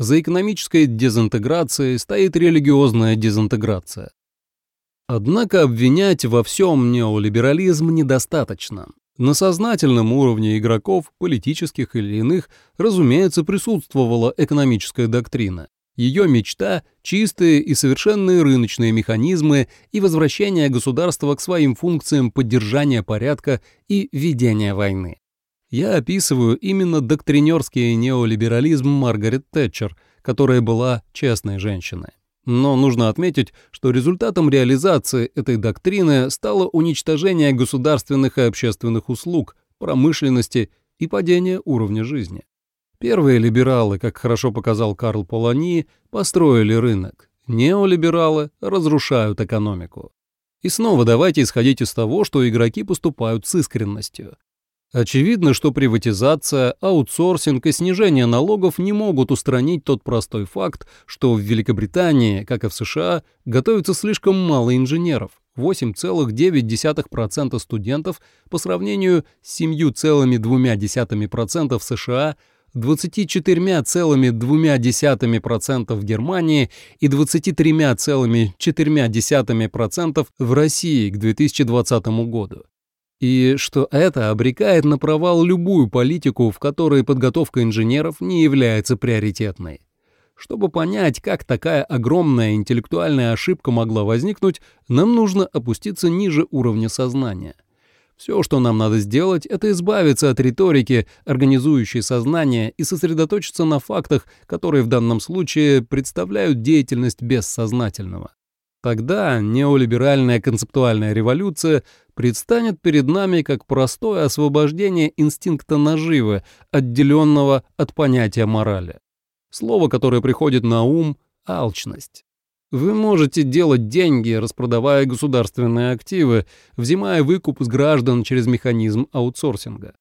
За экономической дезинтеграцией стоит религиозная дезинтеграция. Однако обвинять во всем неолиберализм недостаточно. На сознательном уровне игроков, политических или иных, разумеется, присутствовала экономическая доктрина. Ее мечта – чистые и совершенные рыночные механизмы и возвращение государства к своим функциям поддержания порядка и ведения войны. Я описываю именно доктринерский неолиберализм Маргарет Тэтчер, которая была честной женщиной. Но нужно отметить, что результатом реализации этой доктрины стало уничтожение государственных и общественных услуг, промышленности и падение уровня жизни. Первые либералы, как хорошо показал Карл Полани, построили рынок. Неолибералы разрушают экономику. И снова давайте исходить из того, что игроки поступают с искренностью. Очевидно, что приватизация, аутсорсинг и снижение налогов не могут устранить тот простой факт, что в Великобритании, как и в США, готовится слишком мало инженеров, 8,9% студентов по сравнению с 7,2% в США, 24,2% в Германии и 23,4% в России к 2020 году и что это обрекает на провал любую политику, в которой подготовка инженеров не является приоритетной. Чтобы понять, как такая огромная интеллектуальная ошибка могла возникнуть, нам нужно опуститься ниже уровня сознания. Все, что нам надо сделать, это избавиться от риторики, организующей сознание, и сосредоточиться на фактах, которые в данном случае представляют деятельность бессознательного. Тогда неолиберальная концептуальная революция предстанет перед нами как простое освобождение инстинкта наживы, отделенного от понятия морали. Слово, которое приходит на ум – алчность. Вы можете делать деньги, распродавая государственные активы, взимая выкуп с граждан через механизм аутсорсинга.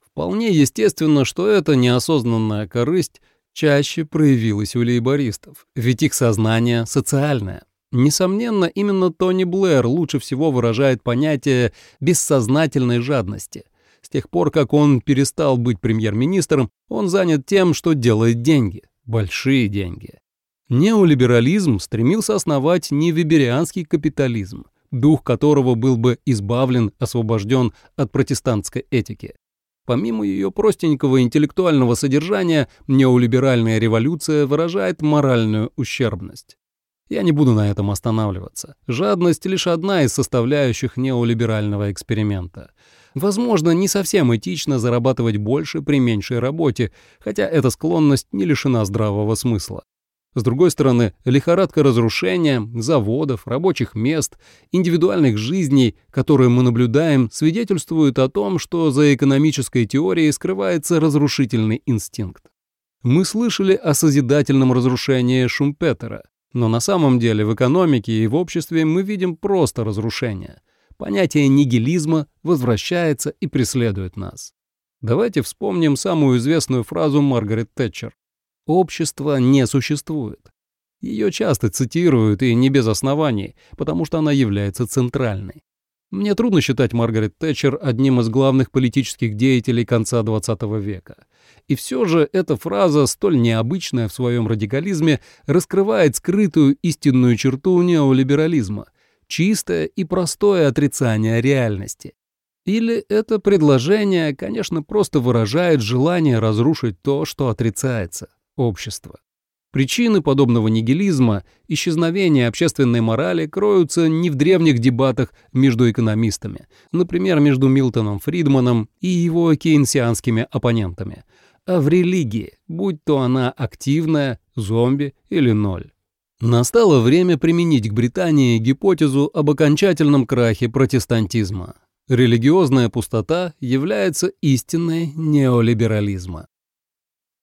Вполне естественно, что эта неосознанная корысть чаще проявилась у лейбористов, ведь их сознание социальное. Несомненно, именно Тони Блэр лучше всего выражает понятие бессознательной жадности. С тех пор, как он перестал быть премьер-министром, он занят тем, что делает деньги, большие деньги. Неолиберализм стремился основать невиберианский капитализм, дух которого был бы избавлен, освобожден от протестантской этики. Помимо ее простенького интеллектуального содержания, неолиберальная революция выражает моральную ущербность. Я не буду на этом останавливаться. Жадность — лишь одна из составляющих неолиберального эксперимента. Возможно, не совсем этично зарабатывать больше при меньшей работе, хотя эта склонность не лишена здравого смысла. С другой стороны, лихорадка разрушения, заводов, рабочих мест, индивидуальных жизней, которые мы наблюдаем, свидетельствуют о том, что за экономической теорией скрывается разрушительный инстинкт. Мы слышали о созидательном разрушении Шумпетера, но на самом деле в экономике и в обществе мы видим просто разрушение. Понятие нигилизма возвращается и преследует нас. Давайте вспомним самую известную фразу Маргарет Тэтчер. «Общество не существует». Ее часто цитируют и не без оснований, потому что она является центральной. Мне трудно считать Маргарет Тэтчер одним из главных политических деятелей конца XX века. И все же эта фраза, столь необычная в своем радикализме, раскрывает скрытую истинную черту неолиберализма – чистое и простое отрицание реальности. Или это предложение, конечно, просто выражает желание разрушить то, что отрицается – общество. Причины подобного нигилизма, исчезновения общественной морали кроются не в древних дебатах между экономистами, например, между Милтоном Фридманом и его кейнсианскими оппонентами, а в религии, будь то она активная, зомби или ноль. Настало время применить к Британии гипотезу об окончательном крахе протестантизма. Религиозная пустота является истинной неолиберализма.